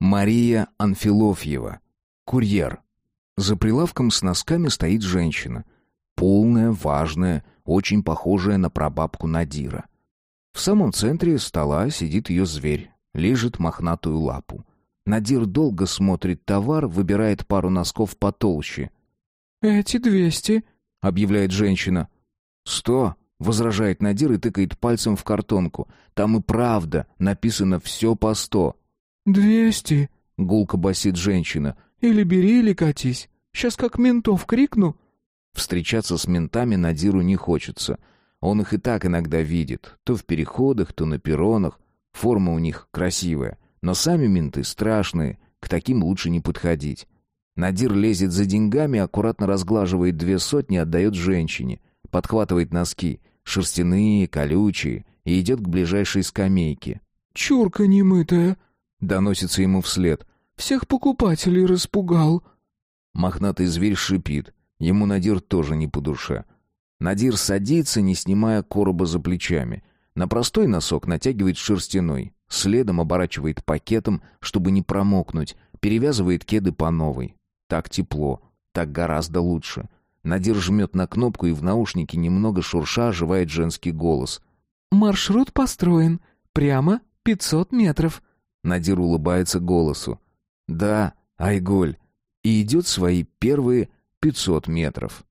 Мария Анфилофьева. Курьер. За прилавком с носками стоит женщина. Полная, важная, очень похожая на прабабку Надира. В самом центре стола сидит ее зверь, лежит мохнатую лапу. Надир долго смотрит товар, выбирает пару носков потолще. «Эти двести», — объявляет женщина. «Сто», — возражает Надир и тыкает пальцем в картонку. «Там и правда написано все по сто». «Двести», — гулко басит женщина. «Или бери, или катись. Сейчас как ментов крикну». Встречаться с ментами Надиру не хочется. Он их и так иногда видит. То в переходах, то на перронах. Форма у них красивая. Но сами менты страшные. К таким лучше не подходить. Надир лезет за деньгами, аккуратно разглаживает две сотни, отдает женщине. Подхватывает носки. Шерстяные, колючие. И идет к ближайшей скамейке. «Чурка немытая», — доносится ему вслед. «Всех покупателей распугал». Мохнатый зверь шипит. Ему Надир тоже не по душе. Надир садится, не снимая короба за плечами. На простой носок натягивает шерстяной. Следом оборачивает пакетом, чтобы не промокнуть. Перевязывает кеды по новой. Так тепло. Так гораздо лучше. Надир жмет на кнопку, и в наушнике немного шурша оживает женский голос. «Маршрут построен. Прямо пятьсот метров». Надир улыбается голосу. «Да, Айголь». И идет свои первые пятьсот метров.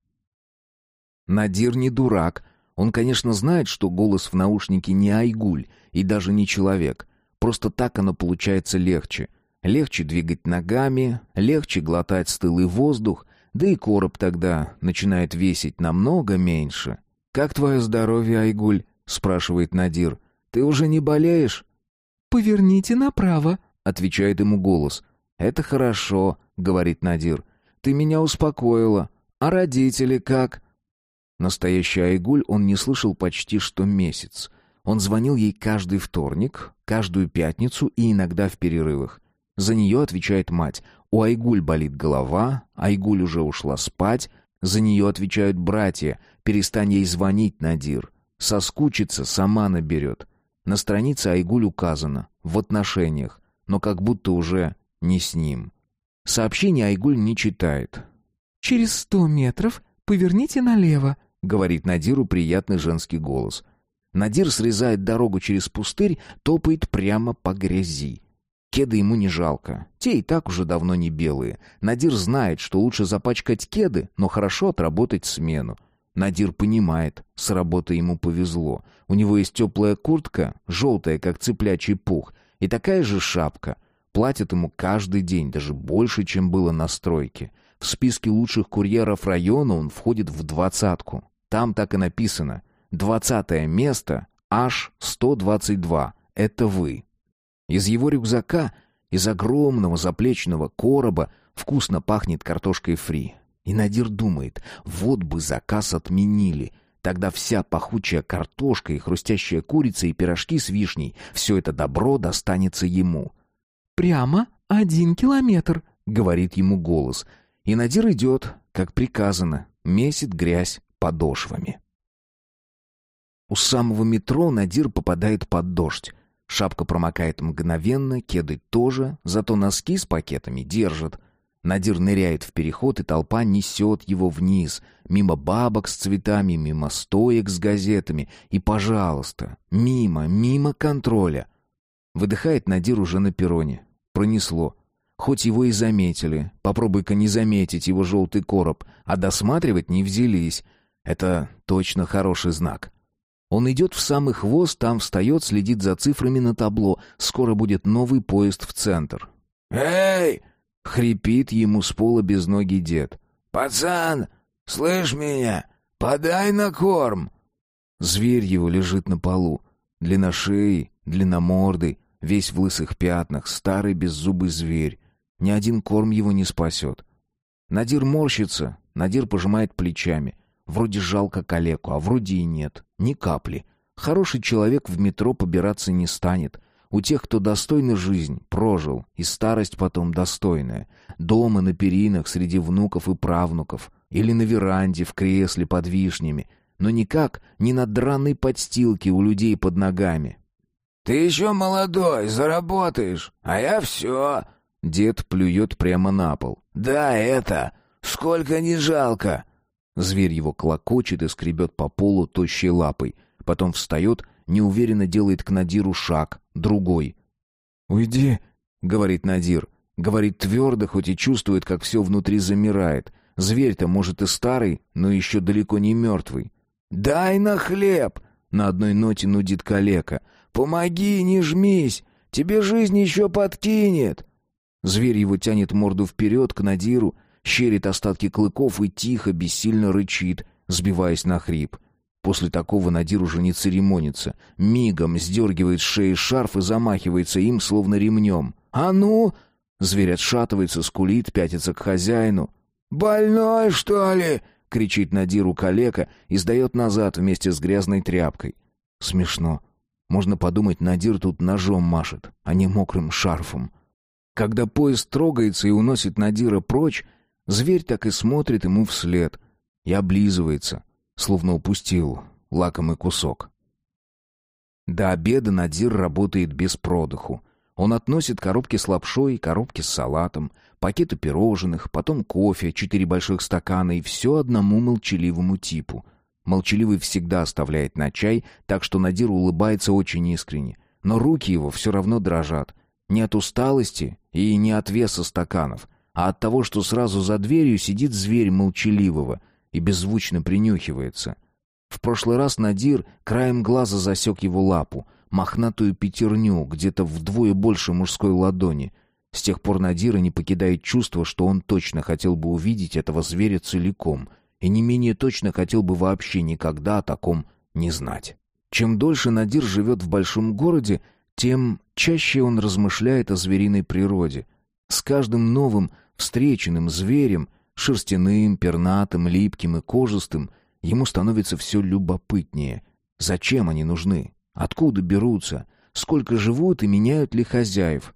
Надир не дурак. Он, конечно, знает, что голос в наушнике не Айгуль и даже не человек. Просто так оно получается легче. Легче двигать ногами, легче глотать стылый воздух, да и короб тогда начинает весить намного меньше. «Как твое здоровье, Айгуль?» — спрашивает Надир. «Ты уже не болеешь?» «Поверните направо», — отвечает ему голос. «Это хорошо», — говорит Надир. «Ты меня успокоила. А родители как?» Настоящий Айгуль он не слышал почти что месяц. Он звонил ей каждый вторник, каждую пятницу и иногда в перерывах. За нее отвечает мать. У Айгуль болит голова, Айгуль уже ушла спать. За нее отвечают братья. Перестань ей звонить, Надир. Соскучится, сама наберет. На странице Айгуль указано «в отношениях», но как будто уже не с ним. Сообщение Айгуль не читает. «Через сто метров поверните налево», — говорит Надиру приятный женский голос. Надир срезает дорогу через пустырь, топает прямо по грязи. Кеды ему не жалко. Те и так уже давно не белые. Надир знает, что лучше запачкать кеды, но хорошо отработать смену. Надир понимает, с работы ему повезло. У него есть теплая куртка, желтая, как цыплячий пух, и такая же шапка. Платят ему каждый день, даже больше, чем было на стройке. В списке лучших курьеров района он входит в двадцатку. Там так и написано. Двадцатое место H122. Это вы. Из его рюкзака, из огромного заплечного короба, вкусно пахнет картошкой фри. И Надир думает, вот бы заказ отменили. Тогда вся пахучая картошка и хрустящая курица и пирожки с вишней, все это добро достанется ему. «Прямо один километр», — говорит ему голос. И Надир идет, как приказано, месит грязь подошвами. У самого метро Надир попадает под дождь. Шапка промокает мгновенно, кеды тоже, зато носки с пакетами держат. Надир ныряет в переход, и толпа несет его вниз, мимо бабок с цветами, мимо стоек с газетами. И, пожалуйста, мимо, мимо контроля. Выдыхает Надир уже на перроне. Пронесло. Хоть его и заметили, попробуй-ка не заметить его желтый короб, а досматривать не взялись. Это точно хороший знак. Он идет в самый хвост, там встает, следит за цифрами на табло. Скоро будет новый поезд в центр. «Эй!» — хрипит ему с пола безногий дед. «Пацан, слышь меня? Подай на корм!» Зверь его лежит на полу. Длинношеей, длинномордый, весь в лысых пятнах, старый беззубый зверь. Ни один корм его не спасет. Надир морщится, Надир пожимает плечами. Вроде жалко калеку, а вроде и нет. Ни капли. Хороший человек в метро побираться не станет. У тех, кто достойно жизнь, прожил, и старость потом достойная. Дома на перинах среди внуков и правнуков. Или на веранде в кресле под вишнями. Но никак не на драной подстилке у людей под ногами. «Ты еще молодой, заработаешь, а я все. Дед плюет прямо на пол. «Да, это! Сколько не жалко!» Зверь его клокочет и скребет по полу тощей лапой. Потом встает, неуверенно делает к Надиру шаг, другой. «Уйди», — говорит Надир. Говорит твердо, хоть и чувствует, как все внутри замирает. Зверь-то, может, и старый, но еще далеко не мертвый. «Дай на хлеб!» — на одной ноте нудит калека. «Помоги, не жмись! Тебе жизнь еще подкинет!» Зверь его тянет морду вперед к Надиру, щерит остатки клыков и тихо, бессильно рычит, сбиваясь на хрип. После такого Надир уже не церемонится. Мигом сдергивает с шеи шарф и замахивается им, словно ремнем. «А ну!» Зверь отшатывается, скулит, пятится к хозяину. «Больной, что ли?» — кричит Надиру калека и сдает назад вместе с грязной тряпкой. Смешно. Можно подумать, Надир тут ножом машет, а не мокрым шарфом. Когда поезд трогается и уносит Надира прочь, зверь так и смотрит ему вслед и облизывается, словно упустил лакомый кусок. До обеда Надир работает без продыху. Он относит коробки с лапшой, коробки с салатом, пакеты пирожных, потом кофе, четыре больших стакана и все одному молчаливому типу. Молчаливый всегда оставляет на чай, так что Надир улыбается очень искренне. Но руки его все равно дрожат. Не от усталости и не от веса стаканов, а от того, что сразу за дверью сидит зверь молчаливого и беззвучно принюхивается. В прошлый раз Надир краем глаза засек его лапу — мохнатую пятерню, где-то вдвое больше мужской ладони. С тех пор Надира не покидает чувство, что он точно хотел бы увидеть этого зверя целиком, и не менее точно хотел бы вообще никогда о таком не знать. Чем дольше Надир живет в большом городе, тем чаще он размышляет о звериной природе. С каждым новым встреченным зверем, шерстяным, пернатым, липким и кожистым, ему становится все любопытнее. Зачем они нужны? Откуда берутся? Сколько живут и меняют ли хозяев?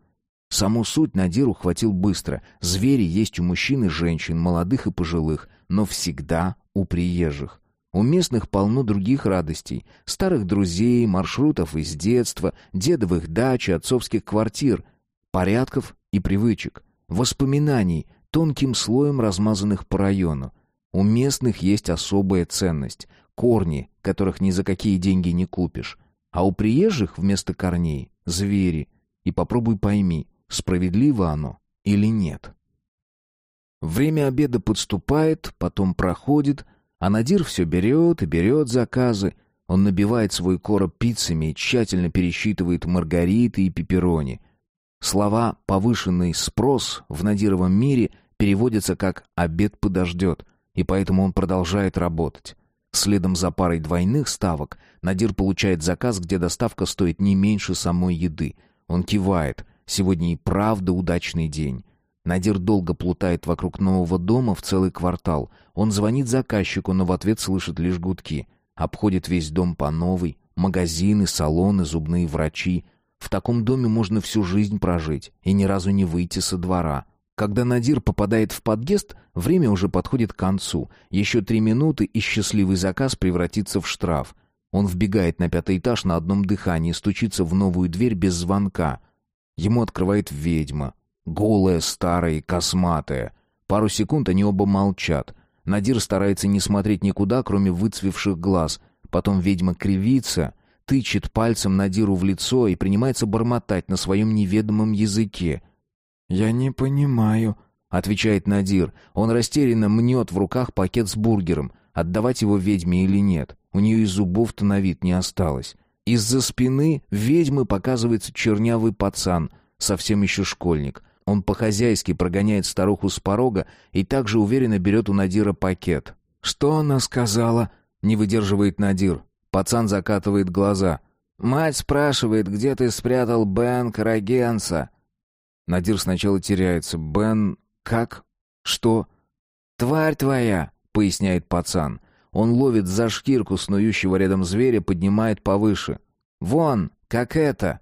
Саму суть Надир ухватил быстро. Звери есть у мужчин и женщин, молодых и пожилых, но всегда у приезжих. У местных полно других радостей. Старых друзей, маршрутов из детства, дедовых дач, отцовских квартир, порядков и привычек, воспоминаний, тонким слоем размазанных по району. У местных есть особая ценность, корни, которых ни за какие деньги не купишь. А у приезжих вместо корней — звери. И попробуй пойми, справедливо оно или нет. Время обеда подступает, потом проходит, а Надир все берет и берет заказы. Он набивает свой короб пиццами и тщательно пересчитывает маргариты и пепперони. Слова «повышенный спрос» в Надировом мире переводятся как «обед подождет», и поэтому он продолжает работать. Следом за парой двойных ставок Надир получает заказ, где доставка стоит не меньше самой еды. Он кивает. Сегодня и правда удачный день. Надир долго плутает вокруг нового дома в целый квартал. Он звонит заказчику, но в ответ слышит лишь гудки. Обходит весь дом по новой. Магазины, салоны, зубные врачи. В таком доме можно всю жизнь прожить и ни разу не выйти со двора. Когда Надир попадает в подъезд, время уже подходит к концу. Еще три минуты, и счастливый заказ превратится в штраф. Он вбегает на пятый этаж на одном дыхании, стучится в новую дверь без звонка. Ему открывает ведьма. Голая, старая и косматая. Пару секунд они оба молчат. Надир старается не смотреть никуда, кроме выцвевших глаз. Потом ведьма кривится, тычет пальцем Надиру в лицо и принимается бормотать на своем неведомом языке — «Я не понимаю», — отвечает Надир. Он растерянно мнет в руках пакет с бургером. Отдавать его ведьме или нет? У нее и зубов-то на вид не осталось. Из-за спины ведьмы показывается чернявый пацан, совсем еще школьник. Он по-хозяйски прогоняет старуху с порога и также уверенно берет у Надира пакет. «Что она сказала?» — не выдерживает Надир. Пацан закатывает глаза. «Мать спрашивает, где ты спрятал Бен Карагенса?» Надир сначала теряется. «Бен... как? Что?» «Тварь твоя!» — поясняет пацан. Он ловит за шкирку снующего рядом зверя, поднимает повыше. «Вон, как это!»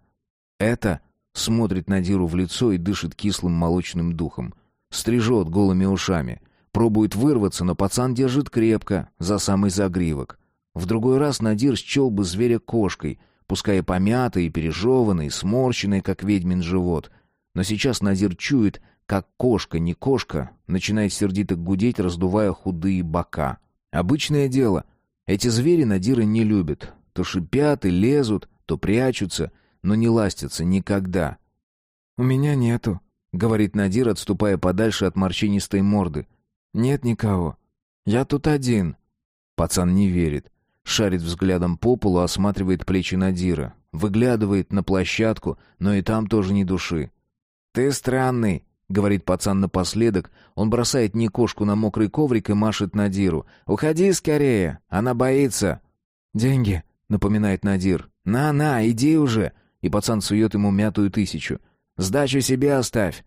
«Это...» — смотрит Надиру в лицо и дышит кислым молочным духом. Стрижет голыми ушами. Пробует вырваться, но пацан держит крепко, за самый загривок. В другой раз Надир счел бы зверя кошкой, пускай помятый, пережеванный, сморщенный, как ведьмин живот — Но сейчас Надир чует, как кошка, не кошка, начинает сердито гудеть, раздувая худые бока. Обычное дело. Эти звери Надира не любят. То шипят и лезут, то прячутся, но не ластятся никогда. «У меня нету», — говорит Надир, отступая подальше от морщинистой морды. «Нет никого. Я тут один». Пацан не верит. Шарит взглядом по полу, осматривает плечи Надира. Выглядывает на площадку, но и там тоже ни души. «Ты странный», — говорит пацан напоследок. Он бросает Никошку на мокрый коврик и машет Надиру. «Уходи скорее, она боится». «Деньги», — напоминает Надир. «На-на, иди уже!» И пацан сует ему мятую тысячу. «Сдачу себе оставь!»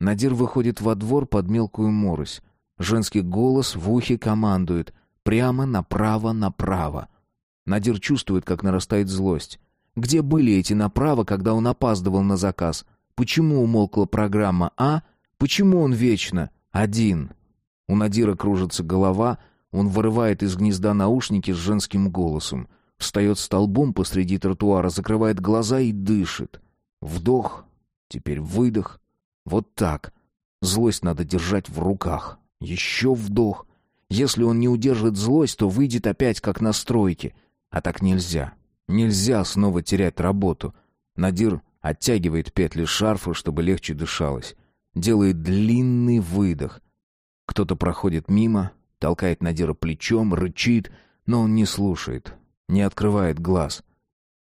Надир выходит во двор под мелкую морось. Женский голос в ухе командует. Прямо, направо, направо. Надир чувствует, как нарастает злость. Где были эти направо, когда он опаздывал на заказ? Почему умолкла программа А? Почему он вечно один? У Надира кружится голова, он вырывает из гнезда наушники с женским голосом. Встает столбом посреди тротуара, закрывает глаза и дышит. Вдох, теперь выдох. Вот так. Злость надо держать в руках. Еще вдох. Если он не удержит злость, то выйдет опять как на стройке. А так нельзя. Нельзя снова терять работу. Надир оттягивает петли шарфа, чтобы легче дышалось. Делает длинный выдох. Кто-то проходит мимо, толкает Надира плечом, рычит, но он не слушает, не открывает глаз.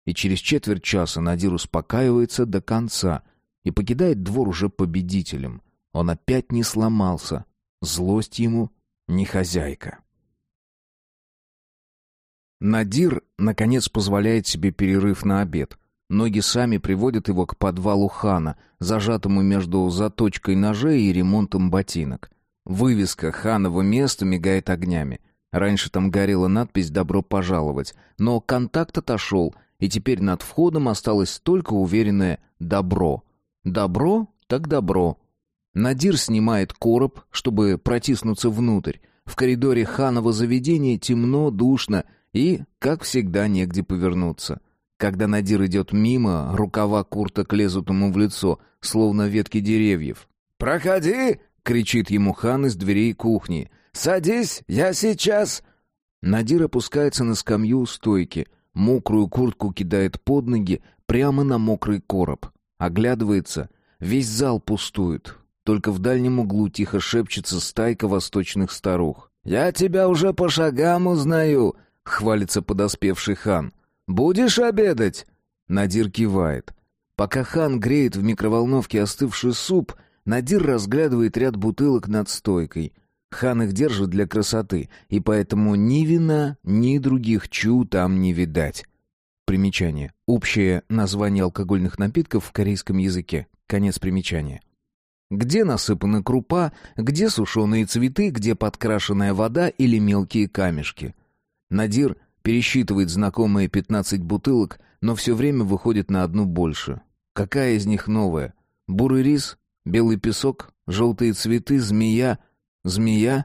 И через четверть часа Надир успокаивается до конца и покидает двор уже победителем. Он опять не сломался. Злость ему не хозяйка. Надир, наконец, позволяет себе перерыв на обед. Ноги сами приводят его к подвалу хана, зажатому между заточкой ножей и ремонтом ботинок. Вывеска ханова места мигает огнями. Раньше там горела надпись «Добро пожаловать», но контакт отошел, и теперь над входом осталось только уверенное «Добро». Добро так добро. Надир снимает короб, чтобы протиснуться внутрь. В коридоре ханова заведения темно, душно — и, как всегда, негде повернуться. Когда Надир идет мимо, рукава курток лезут ему в лицо, словно ветки деревьев. «Проходи!» — кричит ему хан из дверей кухни. «Садись, я сейчас...» Надир опускается на скамью у стойки, мокрую куртку кидает под ноги, прямо на мокрый короб. Оглядывается, весь зал пустует. Только в дальнем углу тихо шепчется стайка восточных старух. «Я тебя уже по шагам узнаю!» хвалится подоспевший хан. «Будешь обедать?» Надир кивает. Пока хан греет в микроволновке остывший суп, Надир разглядывает ряд бутылок над стойкой. Хан их держит для красоты, и поэтому ни вина, ни других чу там не видать. Примечание. Общее название алкогольных напитков в корейском языке. Конец примечания. Где насыпана крупа, где сушеные цветы, где подкрашенная вода или мелкие камешки. Надир пересчитывает знакомые 15 бутылок, но все время выходит на одну больше. Какая из них новая? Бурый рис? Белый песок? Желтые цветы? Змея? Змея?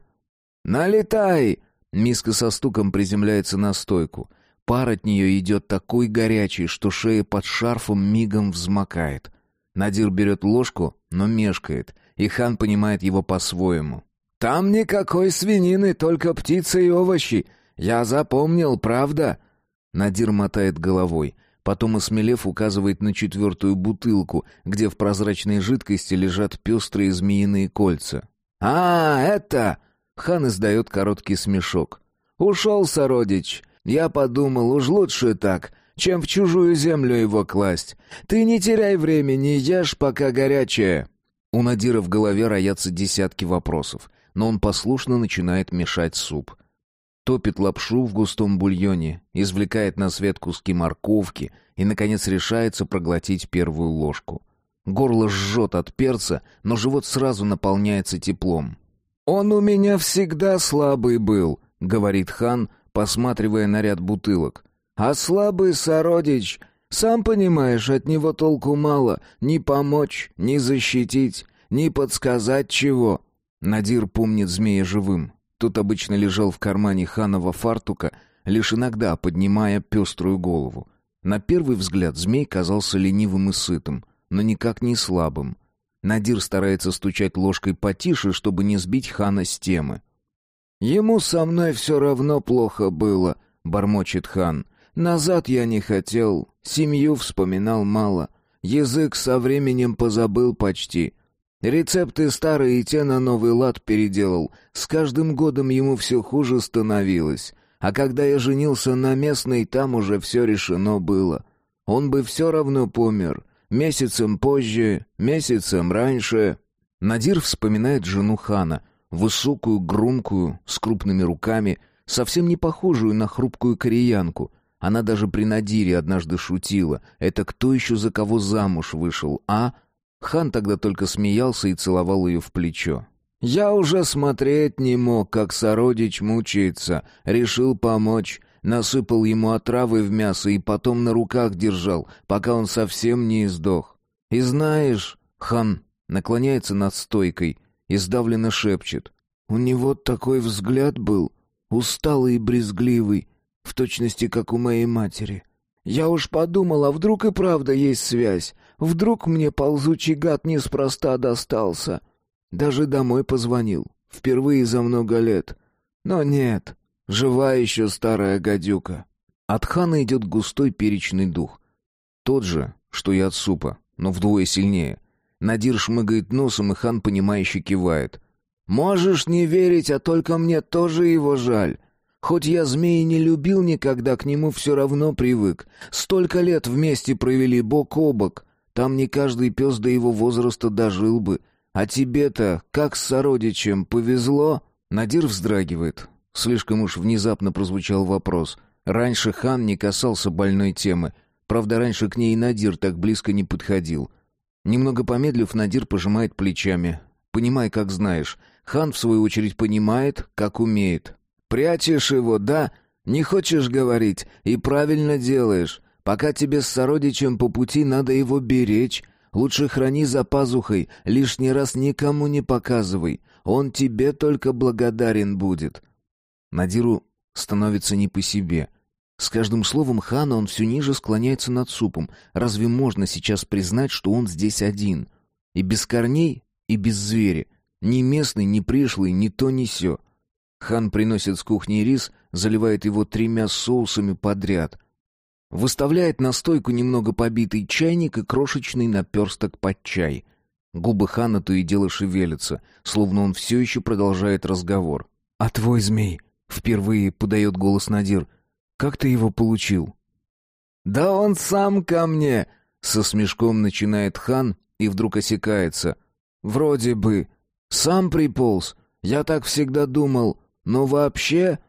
«Налетай!» Миска со стуком приземляется на стойку. Пар от нее идет такой горячий, что шея под шарфом мигом взмокает. Надир берет ложку, но мешкает, и хан понимает его по-своему. «Там никакой свинины, только птицы и овощи. Я запомнил, правда?» Надир мотает головой. Потом, осмелев, указывает на четвертую бутылку, где в прозрачной жидкости лежат пестрые змеиные кольца. «А, это...» Хан издает короткий смешок. «Ушел сородич. Я подумал, уж лучше так, чем в чужую землю его класть. Ты не теряй времени, ешь, пока горячее». У Надира в голове роятся десятки вопросов, но он послушно начинает мешать суп топит лапшу в густом бульоне, извлекает на свет куски морковки и, наконец, решается проглотить первую ложку. Горло жжет от перца, но живот сразу наполняется теплом. «Он у меня всегда слабый был», — говорит хан, посматривая на ряд бутылок. «А слабый сородич, сам понимаешь, от него толку мало, ни помочь, ни защитить, ни подсказать чего». Надир помнит змея живым, тот обычно лежал в кармане ханова фартука, лишь иногда поднимая пеструю голову. На первый взгляд змей казался ленивым и сытым, но никак не слабым. Надир старается стучать ложкой потише, чтобы не сбить хана с темы. «Ему со мной все равно плохо было», — бормочет хан. «Назад я не хотел, семью вспоминал мало, язык со временем позабыл почти. Рецепты старые и те на новый лад переделал. С каждым годом ему все хуже становилось. А когда я женился на местной, там уже все решено было. Он бы все равно помер. Месяцем позже, месяцем раньше. Надир вспоминает жену хана, высокую, грункую, с крупными руками, совсем не похожую на хрупкую кореянку. Она даже при Надире однажды шутила. «Это кто еще за кого замуж вышел, а?» Хан тогда только смеялся и целовал ее в плечо. «Я уже смотреть не мог, как сородич мучается. Решил помочь. Насыпал ему отравы в мясо и потом на руках держал, пока он совсем не издох. И знаешь...» Хан наклоняется над стойкой и сдавленно шепчет. «У него такой взгляд был, усталый и брезгливый, в точности, как у моей матери. Я уж подумал, а вдруг и правда есть связь? Вдруг мне ползучий гад неспроста достался? Даже домой позвонил. Впервые за много лет. Но нет, жива еще старая гадюка. От хана идет густой перечный дух. Тот же, что и от супа, но вдвое сильнее. Надир шмыгает носом, и хан, понимающе кивает. «Можешь не верить, а только мне тоже его жаль. Хоть я змеи не любил никогда, к нему все равно привык. Столько лет вместе провели бок о бок. Там не каждый пес до его возраста дожил бы. А тебе-то, как с сородичем, повезло?» Надир вздрагивает. Слишком уж внезапно прозвучал вопрос. Раньше хан не касался больной темы. Правда, раньше к ней Надир так близко не подходил. Немного помедлив, Надир пожимает плечами. «Понимай, как знаешь. Хан, в свою очередь, понимает, как умеет. Прячешь его, да? Не хочешь говорить, и правильно делаешь. Пока тебе с сородичем по пути надо его беречь. Лучше храни за пазухой, лишний раз никому не показывай. Он тебе только благодарен будет». Надиру становится не по себе. С каждым словом хана он все ниже склоняется над супом. Разве можно сейчас признать, что он здесь один? И без корней, и без зверя. Ни местный, ни пришлый, ни то, ни сё. Хан приносит с кухни рис, заливает его тремя соусами подряд. Выставляет на стойку немного побитый чайник и крошечный наперсток под чай. Губы хана то и дело шевелятся, словно он все еще продолжает разговор. «А твой змей?» — впервые подает голос Надир. «Как ты его получил?» «Да он сам ко мне!» — со смешком начинает хан и вдруг осекается. «Вроде бы. Сам приполз. Я так всегда думал. Но вообще...»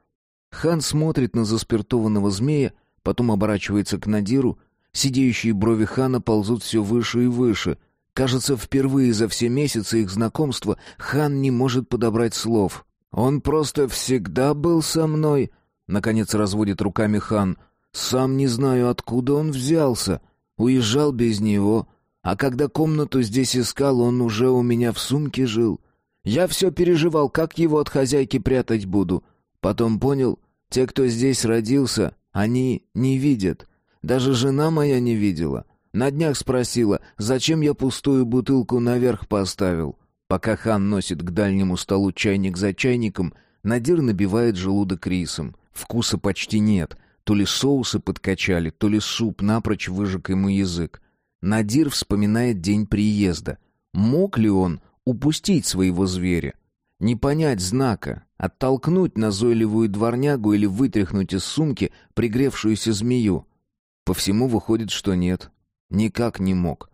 Хан смотрит на заспиртованного змея, потом оборачивается к Надиру. Сидеющие брови Хана ползут все выше и выше. Кажется, впервые за все месяцы их знакомства Хан не может подобрать слов. «Он просто всегда был со мной», — наконец разводит руками Хан. «Сам не знаю, откуда он взялся. Уезжал без него. А когда комнату здесь искал, он уже у меня в сумке жил. Я все переживал, как его от хозяйки прятать буду. Потом понял, те, кто здесь родился, они не видят. Даже жена моя не видела. На днях спросила, зачем я пустую бутылку наверх поставил. Пока хан носит к дальнему столу чайник за чайником, Надир набивает желудок рисом. Вкуса почти нет. То ли соусы подкачали, то ли суп напрочь выжег ему язык. Надир вспоминает день приезда. Мог ли он упустить своего зверя, не понять знака, оттолкнуть назойливую дворнягу или вытряхнуть из сумки пригревшуюся змею. По всему выходит, что нет. Никак не мог.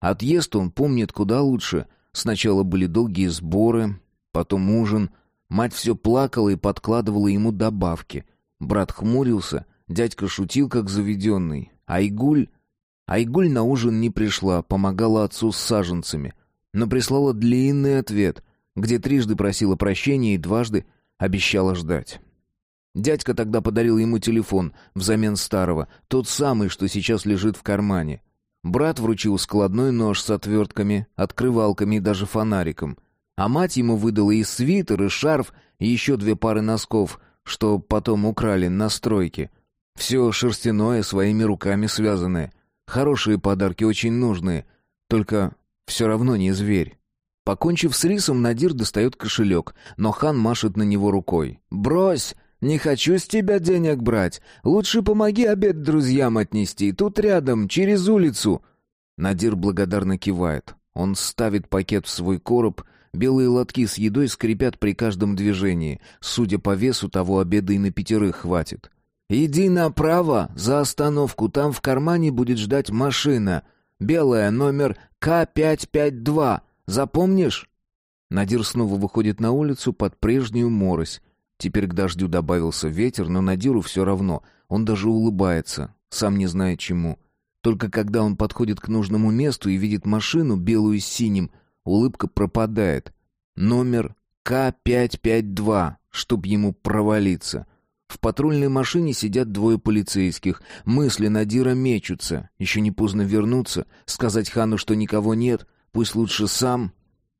Отъезд он помнит куда лучше. Сначала были долгие сборы, потом ужин. Мать все плакала и подкладывала ему добавки. Брат хмурился, дядька шутил, как заведенный. Айгуль... Айгуль на ужин не пришла, помогала отцу с саженцами но прислала длинный ответ, где трижды просила прощения и дважды обещала ждать. Дядька тогда подарил ему телефон взамен старого, тот самый, что сейчас лежит в кармане. Брат вручил складной нож с отвертками, открывалками и даже фонариком. А мать ему выдала и свитер, и шарф, и еще две пары носков, что потом украли на стройке. Все шерстяное, своими руками связанное. Хорошие подарки, очень нужные — Только все равно не зверь. Покончив с рисом, Надир достает кошелек, но хан машет на него рукой. «Брось! Не хочу с тебя денег брать. Лучше помоги обед друзьям отнести. Тут рядом, через улицу». Надир благодарно кивает. Он ставит пакет в свой короб. Белые лотки с едой скрипят при каждом движении. Судя по весу, того обеда и на пятерых хватит. «Иди направо, за остановку. Там в кармане будет ждать машина. Белая, номер К-552. Запомнишь?» Надир снова выходит на улицу под прежнюю морось. Теперь к дождю добавился ветер, но Надиру все равно. Он даже улыбается, сам не знает чему. Только когда он подходит к нужному месту и видит машину, белую с синим, улыбка пропадает. Номер К-552, чтоб ему провалиться. В патрульной машине сидят двое полицейских. Мысли Надира мечутся. Еще не поздно вернуться, сказать Хану, что никого нет, пусть лучше сам.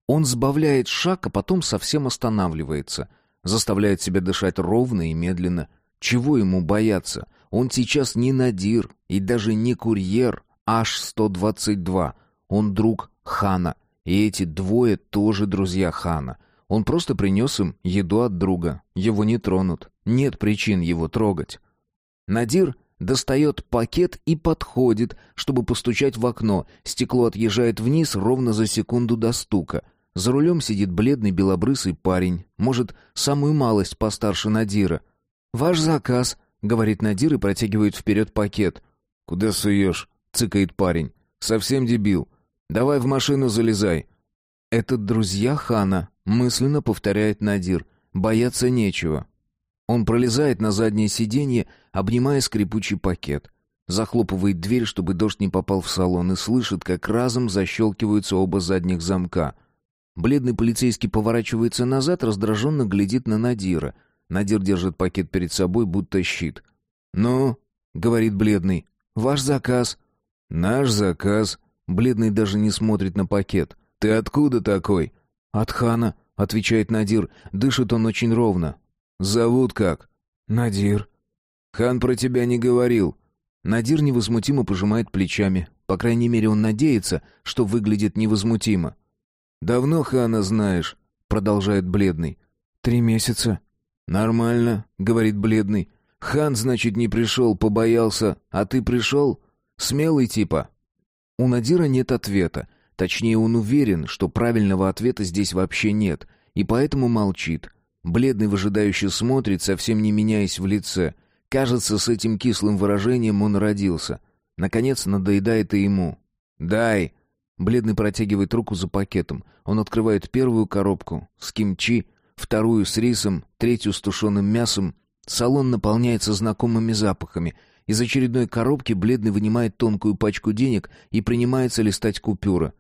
Он сбавляет шаг, а потом совсем останавливается — заставляет себя дышать ровно и медленно. Чего ему бояться? Он сейчас не Надир и даже не курьер H-122. Он друг Хана. И эти двое тоже друзья Хана. Он просто принес им еду от друга. Его не тронут. Нет причин его трогать. Надир достает пакет и подходит, чтобы постучать в окно. Стекло отъезжает вниз ровно за секунду до стука — за рулем сидит бледный белобрысый парень, может, самую малость постарше Надира. «Ваш заказ», — говорит Надир и протягивает вперед пакет. «Куда суешь?» — цыкает парень. «Совсем дебил. Давай в машину залезай». «Это друзья Хана», — мысленно повторяет Надир. «Бояться нечего». Он пролезает на заднее сиденье, обнимая скрипучий пакет. Захлопывает дверь, чтобы дождь не попал в салон, и слышит, как разом защелкиваются оба задних замка — Бледный полицейский поворачивается назад, раздраженно глядит на Надира. Надир держит пакет перед собой, будто щит. «Ну?» — говорит бледный. «Ваш заказ». «Наш заказ». Бледный даже не смотрит на пакет. «Ты откуда такой?» «От хана», — отвечает Надир. Дышит он очень ровно. «Зовут как?» «Надир». «Хан про тебя не говорил». Надир невозмутимо пожимает плечами. По крайней мере, он надеется, что выглядит невозмутимо. «Давно хана знаешь?» — продолжает бледный. «Три месяца». «Нормально», — говорит бледный. «Хан, значит, не пришел, побоялся, а ты пришел? Смелый типа». У Надира нет ответа. Точнее, он уверен, что правильного ответа здесь вообще нет, и поэтому молчит. Бледный выжидающе смотрит, совсем не меняясь в лице. Кажется, с этим кислым выражением он родился. Наконец надоедает и ему. «Дай!» Бледный протягивает руку за пакетом. Он открывает первую коробку с кимчи, вторую с рисом, третью с тушеным мясом. Салон наполняется знакомыми запахами. Из очередной коробки Бледный вынимает тонкую пачку денег и принимается листать купюры.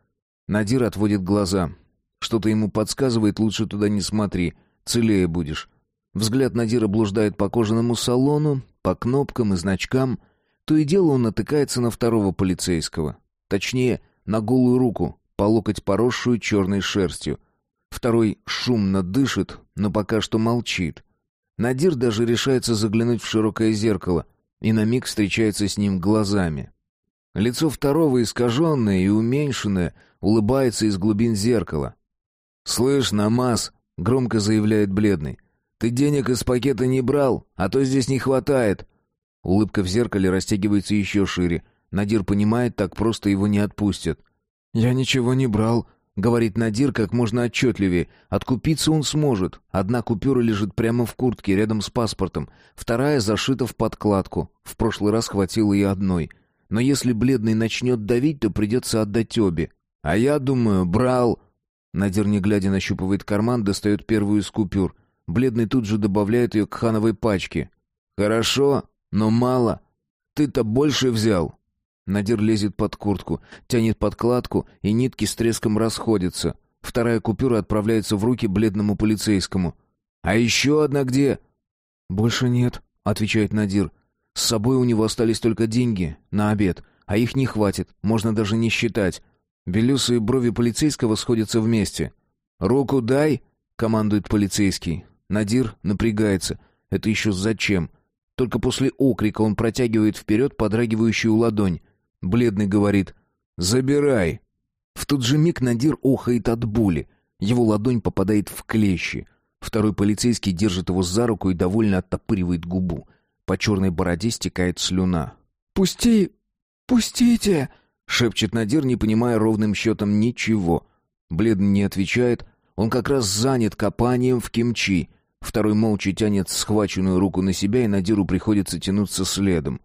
Надир отводит глаза. Что-то ему подсказывает, лучше туда не смотри, целее будешь. Взгляд Надира блуждает по кожаному салону, по кнопкам и значкам. То и дело он натыкается на второго полицейского. Точнее, на голую руку, по локоть поросшую черной шерстью. Второй шумно дышит, но пока что молчит. Надир даже решается заглянуть в широкое зеркало и на миг встречается с ним глазами. Лицо второго искаженное и уменьшенное улыбается из глубин зеркала. «Слышь, Намаз!» — громко заявляет бледный. «Ты денег из пакета не брал, а то здесь не хватает!» Улыбка в зеркале растягивается еще шире, Надир понимает, так просто его не отпустят. «Я ничего не брал», — говорит Надир как можно отчетливее. Откупиться он сможет. Одна купюра лежит прямо в куртке, рядом с паспортом. Вторая зашита в подкладку. В прошлый раз хватило и одной. Но если бледный начнет давить, то придется отдать обе. «А я думаю, брал...» Надир, не глядя, нащупывает карман, достает первую из купюр. Бледный тут же добавляет ее к хановой пачке. «Хорошо, но мало. Ты-то больше взял. Надир лезет под куртку, тянет подкладку, и нитки с треском расходятся. Вторая купюра отправляется в руки бледному полицейскому. «А еще одна где?» «Больше нет», — отвечает Надир. «С собой у него остались только деньги на обед, а их не хватит, можно даже не считать». Белесые брови полицейского сходятся вместе. «Руку дай!» — командует полицейский. Надир напрягается. Это еще зачем? Только после окрика он протягивает вперед подрагивающую ладонь. Бледный говорит «Забирай». В тот же миг Надир охает от боли. Его ладонь попадает в клещи. Второй полицейский держит его за руку и довольно оттопыривает губу. По черной бороде стекает слюна. «Пусти! Пустите!» — шепчет Надир, не понимая ровным счетом ничего. Бледный не отвечает. Он как раз занят копанием в кимчи. Второй молча тянет схваченную руку на себя, и Надиру приходится тянуться следом.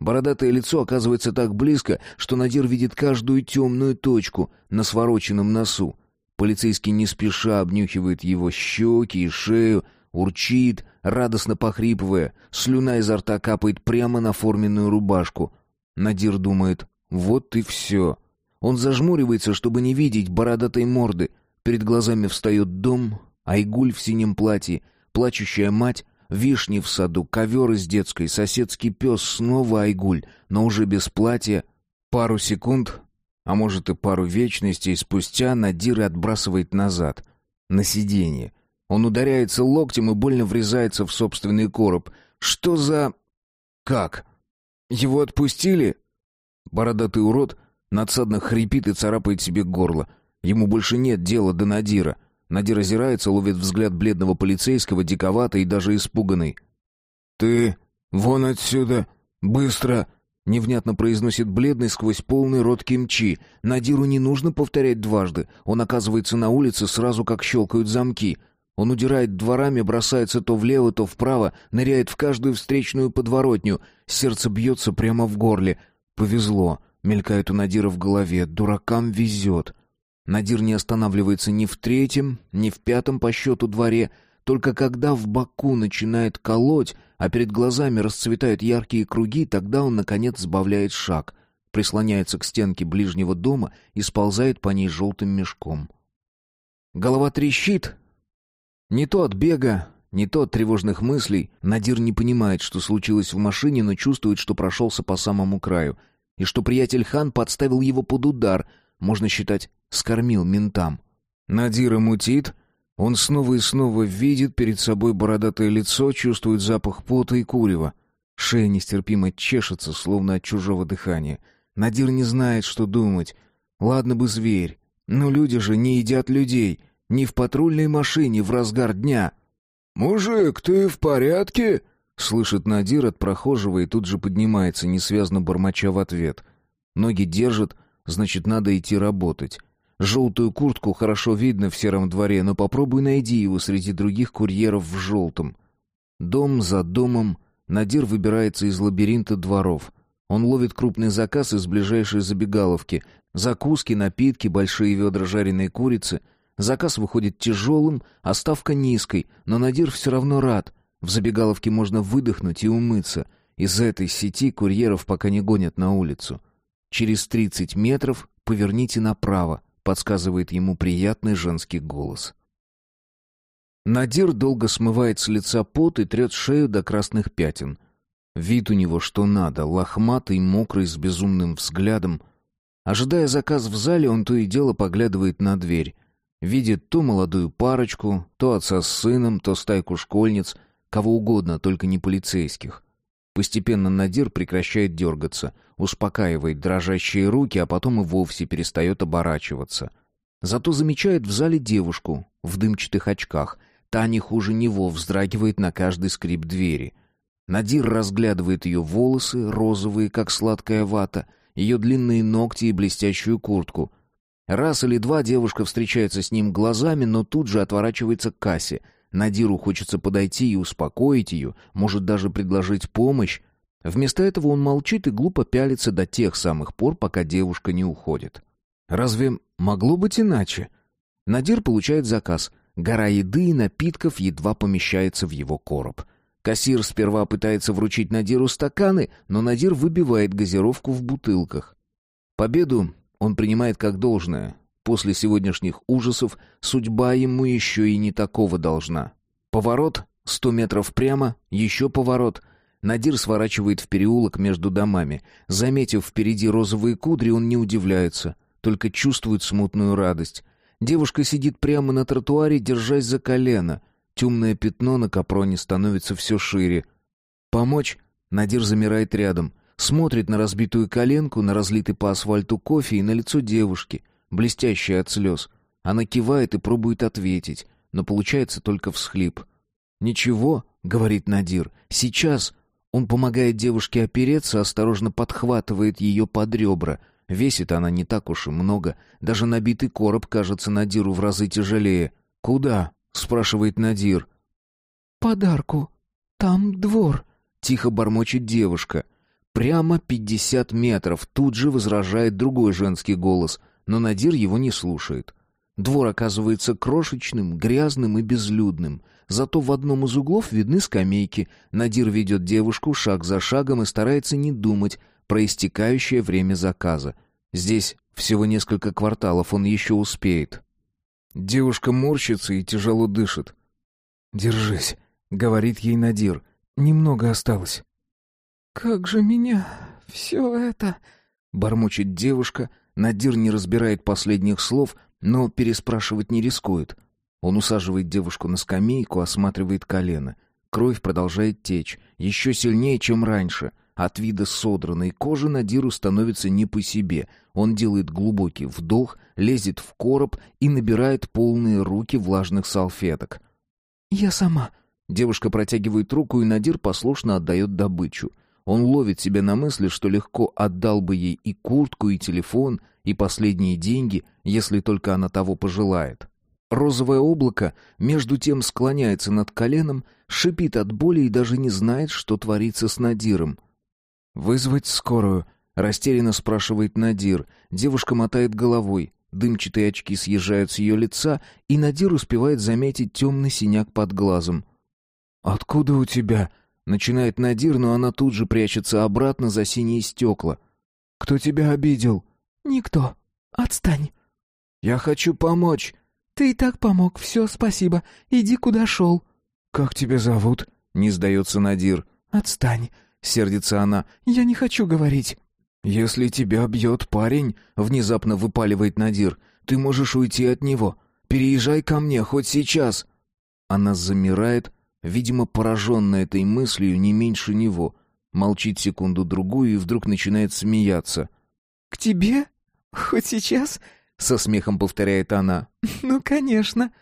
Бородатое лицо оказывается так близко, что Надир видит каждую темную точку на свороченном носу. Полицейский не спеша обнюхивает его щеки и шею, урчит, радостно похрипывая, слюна изо рта капает прямо на форменную рубашку. Надир думает, вот и все. Он зажмуривается, чтобы не видеть бородатой морды. Перед глазами встает дом, Айгуль в синем платье, плачущая мать, вишни в саду, ковер из детской, соседский пес, снова Айгуль, но уже без платья. Пару секунд, а может и пару вечностей спустя Надир отбрасывает назад, на сиденье. Он ударяется локтем и больно врезается в собственный короб. Что за... Как? Его отпустили? Бородатый урод надсадно хрипит и царапает себе горло. Ему больше нет дела до Надира. Надир озирается, ловит взгляд бледного полицейского, диковатый и даже испуганный. «Ты вон отсюда! Быстро!» Невнятно произносит бледный сквозь полный рот кимчи. Надиру не нужно повторять дважды. Он оказывается на улице сразу, как щелкают замки. Он удирает дворами, бросается то влево, то вправо, ныряет в каждую встречную подворотню. Сердце бьется прямо в горле. «Повезло», — мелькает у Надира в голове. «Дуракам везет». Надир не останавливается ни в третьем, ни в пятом по счету дворе. Только когда в боку начинает колоть, а перед глазами расцветают яркие круги, тогда он, наконец, сбавляет шаг, прислоняется к стенке ближнего дома и сползает по ней желтым мешком. Голова трещит, не то от бега, не то от тревожных мыслей. Надир не понимает, что случилось в машине, но чувствует, что прошелся по самому краю. И что приятель Хан подставил его под удар, можно считать, скормил ментам. Надира мутит. Он снова и снова видит перед собой бородатое лицо, чувствует запах пота и курева. Шея нестерпимо чешется, словно от чужого дыхания. Надир не знает, что думать. Ладно бы зверь, но люди же не едят людей — не в патрульной машине в разгар дня. «Мужик, ты в порядке?» — слышит Надир от прохожего и тут же поднимается, несвязно бормоча в ответ. Ноги держит, значит, надо идти работать. Желтую куртку хорошо видно в сером дворе, но попробуй найди его среди других курьеров в желтом. Дом за домом Надир выбирается из лабиринта дворов. Он ловит крупный заказ из ближайшей забегаловки. Закуски, напитки, большие ведра жареной курицы — Заказ выходит тяжелым, а ставка низкой, но Надир все равно рад. В забегаловке можно выдохнуть и умыться. Из этой сети курьеров пока не гонят на улицу. Через тридцать метров поверните направо, подсказывает ему приятный женский голос. Надир долго смывает с лица пот и трет шею до красных пятен. Вид у него что надо, лохматый, мокрый, с безумным взглядом. Ожидая заказ в зале, он то и дело поглядывает на дверь. Видит то молодую парочку, то отца с сыном, то стайку школьниц, кого угодно, только не полицейских. Постепенно Надир прекращает дергаться, успокаивает дрожащие руки, а потом и вовсе перестает оборачиваться. Зато замечает в зале девушку в дымчатых очках. Та не хуже него вздрагивает на каждый скрип двери. Надир разглядывает ее волосы, розовые, как сладкая вата, ее длинные ногти и блестящую куртку — Раз или два девушка встречается с ним глазами, но тут же отворачивается к кассе. Надиру хочется подойти и успокоить ее, может даже предложить помощь. Вместо этого он молчит и глупо пялится до тех самых пор, пока девушка не уходит. Разве могло быть иначе? Надир получает заказ. Гора еды и напитков едва помещается в его короб. Кассир сперва пытается вручить Надиру стаканы, но Надир выбивает газировку в бутылках. Победу он принимает как должное. После сегодняшних ужасов судьба ему еще и не такого должна. Поворот, сто метров прямо, еще поворот. Надир сворачивает в переулок между домами. Заметив впереди розовые кудри, он не удивляется, только чувствует смутную радость. Девушка сидит прямо на тротуаре, держась за колено. Темное пятно на капроне становится все шире. «Помочь?» Надир замирает рядом. Смотрит на разбитую коленку, на разлитый по асфальту кофе и на лицо девушки. Блестящая от слез. Она кивает и пробует ответить, но получается только всхлип. «Ничего», — говорит Надир, — «сейчас». Он помогает девушке опереться, осторожно подхватывает ее под ребра. Весит она не так уж и много. Даже набитый короб кажется Надиру в разы тяжелее. «Куда?» — спрашивает Надир. «Подарку. Там двор», — тихо бормочет девушка. Прямо пятьдесят метров тут же возражает другой женский голос, но Надир его не слушает. Двор оказывается крошечным, грязным и безлюдным. Зато в одном из углов видны скамейки. Надир ведет девушку шаг за шагом и старается не думать про истекающее время заказа. Здесь всего несколько кварталов, он еще успеет. Девушка морщится и тяжело дышит. «Держись», — говорит ей Надир. «Немного осталось». «Как же меня все это...» — бормочет девушка. Надир не разбирает последних слов, но переспрашивать не рискует. Он усаживает девушку на скамейку, осматривает колено. Кровь продолжает течь, еще сильнее, чем раньше. От вида содранной кожи Надиру становится не по себе. Он делает глубокий вдох, лезет в короб и набирает полные руки влажных салфеток. «Я сама». Девушка протягивает руку, и Надир послушно отдает добычу. Он ловит себя на мысли, что легко отдал бы ей и куртку, и телефон, и последние деньги, если только она того пожелает. Розовое облако между тем склоняется над коленом, шипит от боли и даже не знает, что творится с Надиром. «Вызвать скорую?» — растерянно спрашивает Надир. Девушка мотает головой. Дымчатые очки съезжают с ее лица, и Надир успевает заметить темный синяк под глазом. «Откуда у тебя?» — начинает Надир, но она тут же прячется обратно за синие стекла. «Кто тебя обидел?» «Никто. Отстань». «Я хочу помочь». «Ты и так помог. Все, спасибо. Иди, куда шел». «Как тебя зовут?» — не сдается Надир. «Отстань», — сердится она. «Я не хочу говорить». «Если тебя бьет парень», — внезапно выпаливает Надир, — «ты можешь уйти от него. Переезжай ко мне хоть сейчас». Она замирает, видимо, пораженная этой мыслью не меньше него. Молчит секунду-другую и вдруг начинает смеяться. «К тебе? Хоть сейчас?» со смехом повторяет она. Ну, конечно.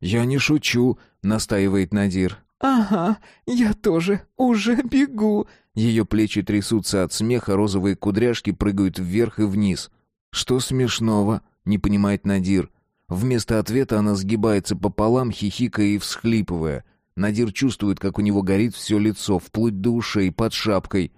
Я не шучу, настаивает Надир. Ага, я тоже уже бегу. Ее плечи трясутся от смеха, розовые кудряшки прыгают вверх и вниз. Что смешного? не понимает Надир. Вместо ответа она сгибается пополам, хихикая и всхлипывая. Надир чувствует, как у него горит все лицо, вплоть до ушей, под шапкой.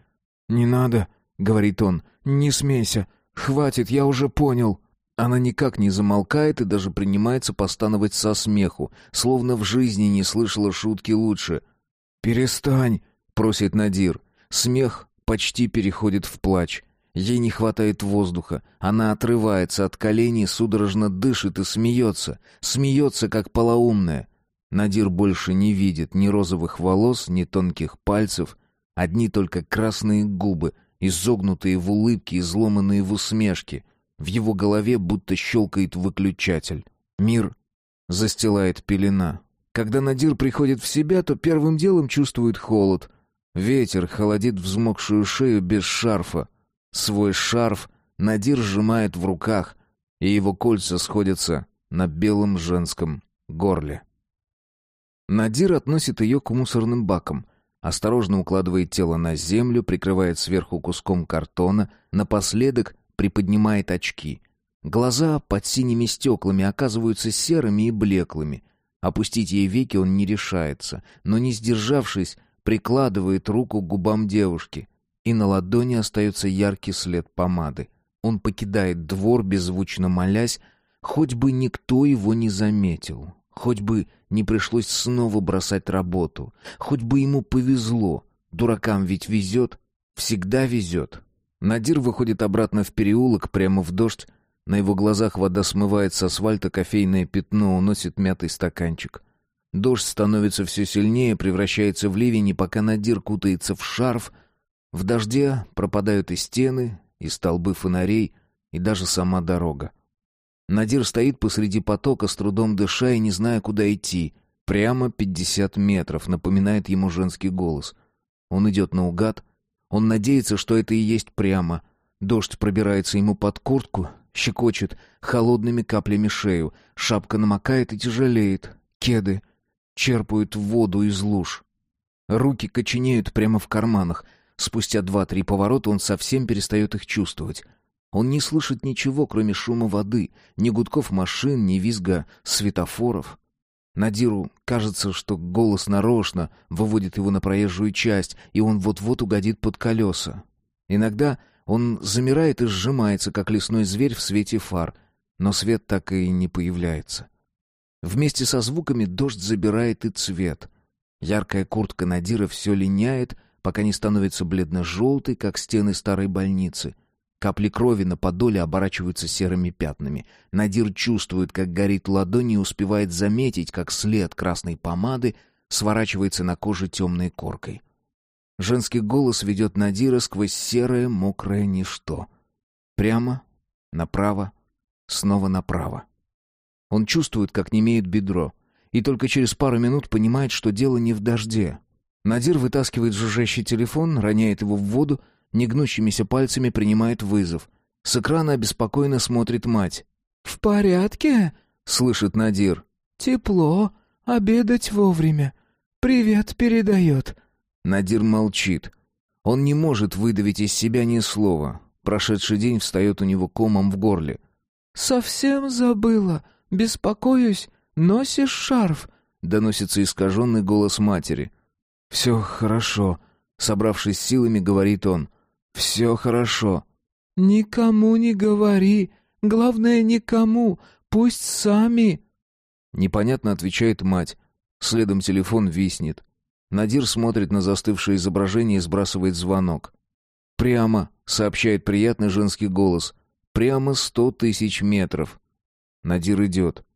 «Не надо», — говорит он, — «не смейся. Хватит, я уже понял». Она никак не замолкает и даже принимается постановать со смеху, словно в жизни не слышала шутки лучше. «Перестань!» — просит Надир. Смех почти переходит в плач. Ей не хватает воздуха. Она отрывается от коленей, судорожно дышит и смеется. Смеется, как полоумная. Надир больше не видит ни розовых волос, ни тонких пальцев. Одни только красные губы, изогнутые в улыбке, изломанные в усмешке — в его голове будто щелкает выключатель. Мир застилает пелена. Когда Надир приходит в себя, то первым делом чувствует холод. Ветер холодит взмокшую шею без шарфа. Свой шарф Надир сжимает в руках, и его кольца сходятся на белом женском горле. Надир относит ее к мусорным бакам, осторожно укладывает тело на землю, прикрывает сверху куском картона, напоследок приподнимает очки. Глаза под синими стеклами оказываются серыми и блеклыми. Опустить ей веки он не решается, но, не сдержавшись, прикладывает руку к губам девушки, и на ладони остается яркий след помады. Он покидает двор, беззвучно молясь, хоть бы никто его не заметил, хоть бы не пришлось снова бросать работу, хоть бы ему повезло. Дуракам ведь везет, всегда везет. Надир выходит обратно в переулок, прямо в дождь. На его глазах вода смывает с асфальта кофейное пятно, уносит мятый стаканчик. Дождь становится все сильнее, превращается в ливень, и пока Надир кутается в шарф, в дожде пропадают и стены, и столбы фонарей, и даже сама дорога. Надир стоит посреди потока, с трудом дыша и не зная, куда идти. Прямо пятьдесят метров, напоминает ему женский голос. Он идет наугад, он надеется, что это и есть прямо. Дождь пробирается ему под куртку, Щекочет холодными каплями шею. Шапка намокает и тяжелеет. Кеды черпают воду из луж. Руки коченеют прямо в карманах. Спустя два-три поворота он совсем перестает их чувствовать. Он не слышит ничего, кроме шума воды, ни гудков машин, ни визга светофоров. Надиру кажется, что голос нарочно выводит его на проезжую часть, и он вот-вот угодит под колеса. Иногда он замирает и сжимается, как лесной зверь в свете фар, но свет так и не появляется. Вместе со звуками дождь забирает и цвет. Яркая куртка Надира все линяет, пока не становится бледно-желтой, как стены старой больницы. Капли крови на подоле оборачиваются серыми пятнами. Надир чувствует, как горит ладонь и успевает заметить, как след красной помады сворачивается на коже темной коркой. Женский голос ведет Надира сквозь серое, мокрое ничто. Прямо, направо, снова направо. Он чувствует, как немеет бедро, и только через пару минут понимает, что дело не в дожде. Надир вытаскивает жужжащий телефон, роняет его в воду, негнущимися пальцами принимает вызов. С экрана обеспокоенно смотрит мать. «В порядке?» — слышит Надир. «Тепло, обедать вовремя. Привет передает». Надир молчит. Он не может выдавить из себя ни слова. Прошедший день встает у него комом в горле. «Совсем забыла. Беспокоюсь. Носишь шарф?» — доносится искаженный голос матери. «Все хорошо», — собравшись силами, говорит он. «Все хорошо». «Никому не говори. Главное, никому. Пусть сами...» Непонятно отвечает мать. Следом телефон виснет. Надир смотрит на застывшее изображение и сбрасывает звонок. «Прямо», — сообщает приятный женский голос. «Прямо сто тысяч метров». Надир идет.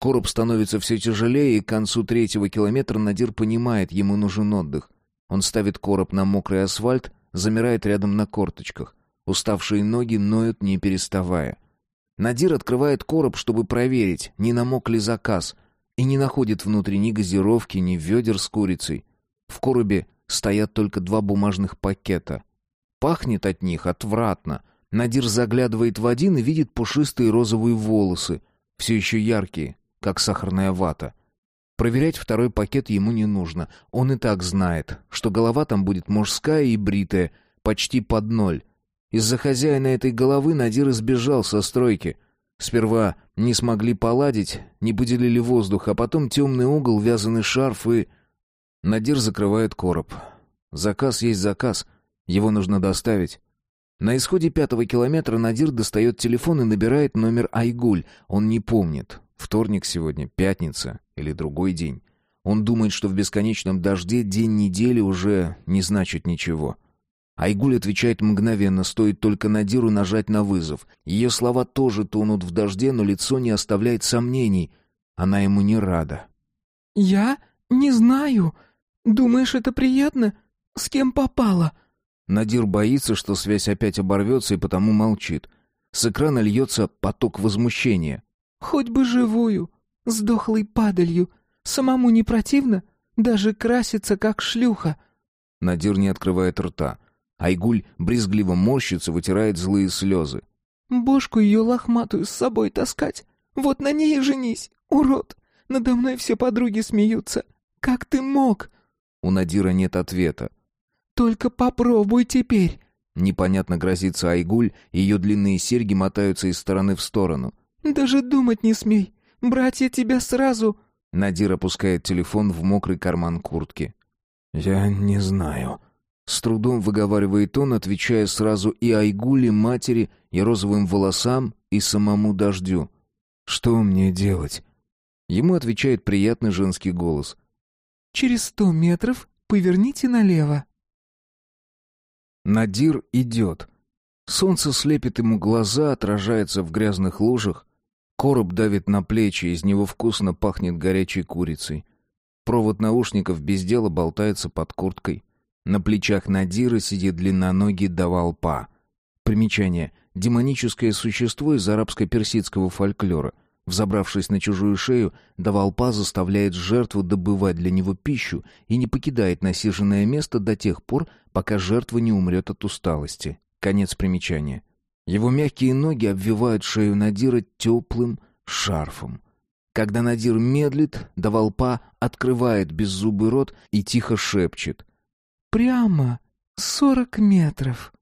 Короб становится все тяжелее, и к концу третьего километра Надир понимает, ему нужен отдых. Он ставит короб на мокрый асфальт, замирает рядом на корточках. Уставшие ноги ноют, не переставая. Надир открывает короб, чтобы проверить, не намок ли заказ, и не находит внутри ни газировки, ни ведер с курицей. В коробе стоят только два бумажных пакета. Пахнет от них отвратно. Надир заглядывает в один и видит пушистые розовые волосы, все еще яркие, как сахарная вата. Проверять второй пакет ему не нужно. Он и так знает, что голова там будет мужская и бритая, почти под ноль. Из-за хозяина этой головы Надир избежал со стройки. Сперва не смогли поладить, не поделили воздух, а потом темный угол, вязаный шарф и... Надир закрывает короб. Заказ есть заказ, его нужно доставить. На исходе пятого километра Надир достает телефон и набирает номер Айгуль. Он не помнит, вторник сегодня, пятница или другой день. Он думает, что в бесконечном дожде день недели уже не значит ничего. Айгуль отвечает мгновенно, стоит только Надиру нажать на вызов. Ее слова тоже тонут в дожде, но лицо не оставляет сомнений. Она ему не рада. «Я не знаю», «Думаешь, это приятно? С кем попало?» Надир боится, что связь опять оборвется, и потому молчит. С экрана льется поток возмущения. «Хоть бы живую, с дохлой падалью. Самому не противно? Даже красится, как шлюха». Надир не открывает рта. Айгуль брезгливо морщится, вытирает злые слезы. «Бошку ее лохматую с собой таскать. Вот на ней и женись, урод. Надо мной все подруги смеются. Как ты мог?» У Надира нет ответа. «Только попробуй теперь!» Непонятно грозится Айгуль, ее длинные серьги мотаются из стороны в сторону. «Даже думать не смей! Братья тебя сразу...» Надир опускает телефон в мокрый карман куртки. «Я не знаю». С трудом выговаривает он, отвечая сразу и Айгуле, матери, и розовым волосам, и самому дождю. «Что мне делать?» Ему отвечает приятный женский голос. Через сто метров поверните налево». Надир идет. Солнце слепит ему глаза, отражается в грязных лужах. Короб давит на плечи, из него вкусно пахнет горячей курицей. Провод наушников без дела болтается под курткой. На плечах Надира сидит длинноногий давалпа. Примечание. Демоническое существо из арабско-персидского фольклора — Взобравшись на чужую шею, Давалпа заставляет жертву добывать для него пищу и не покидает насиженное место до тех пор, пока жертва не умрет от усталости. Конец примечания. Его мягкие ноги обвивают шею Надира теплым шарфом. Когда Надир медлит, Давалпа открывает беззубый рот и тихо шепчет. «Прямо сорок метров».